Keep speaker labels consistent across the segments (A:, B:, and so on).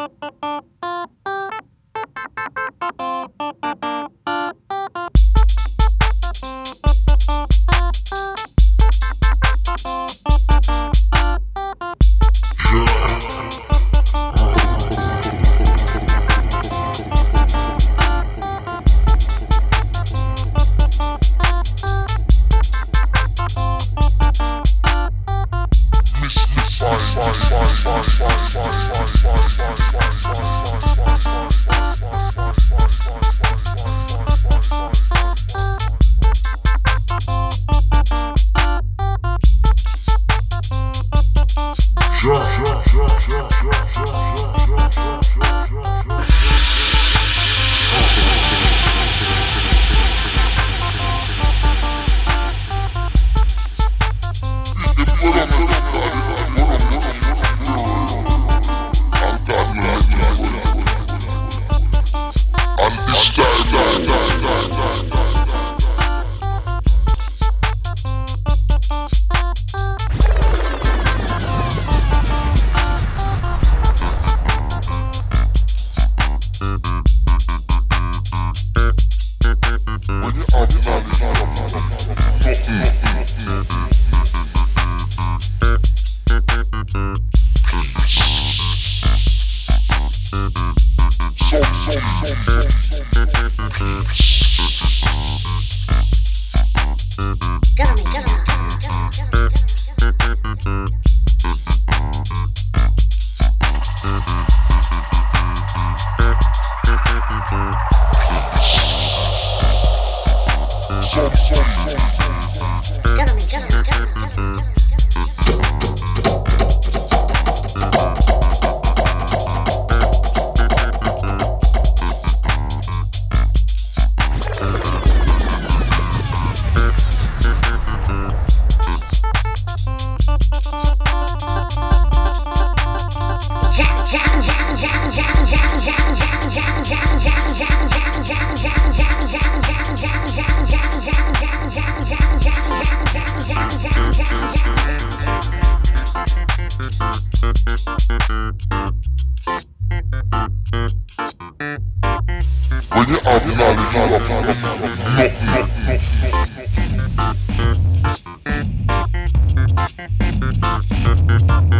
A: Thank you. Thank you.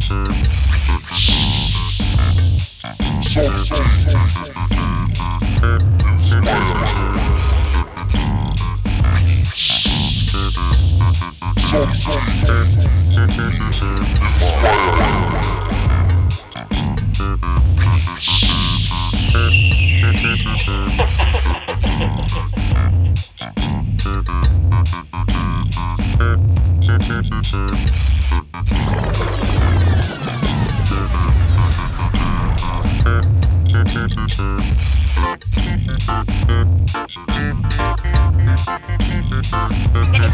A: そうそうそうそう Beni anlar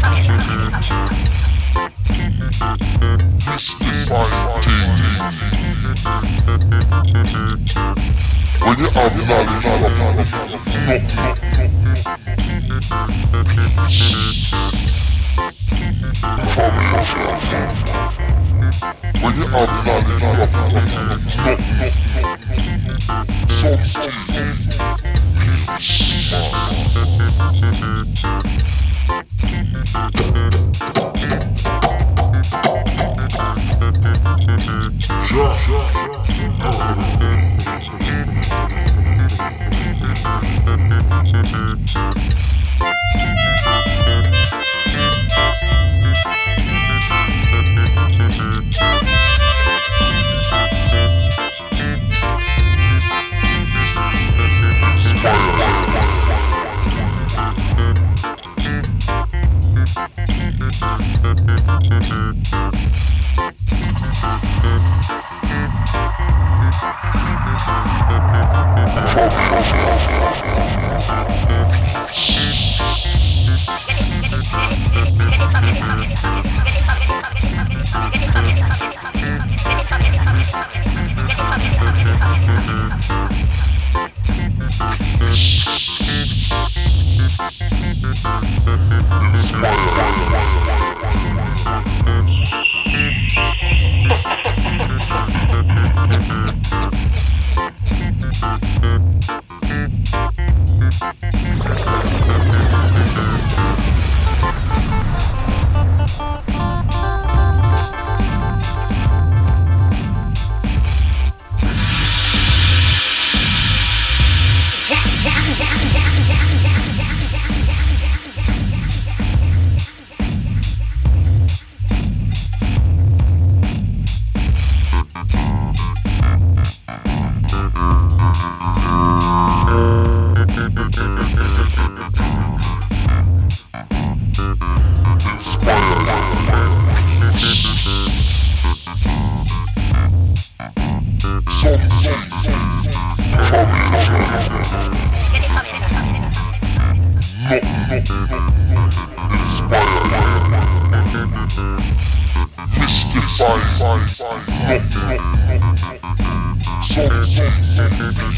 A: Beni anlar Sometimes Thank you.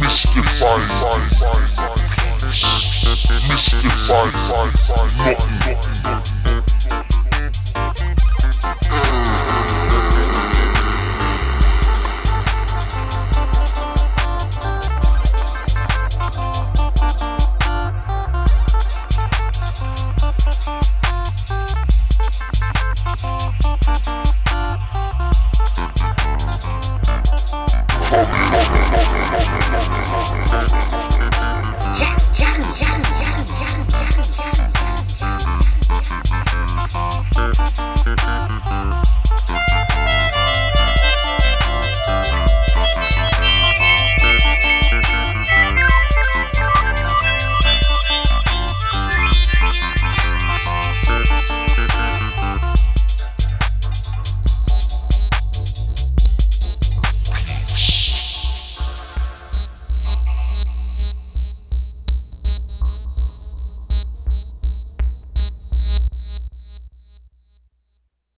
A: Mystify, mystify, nothing.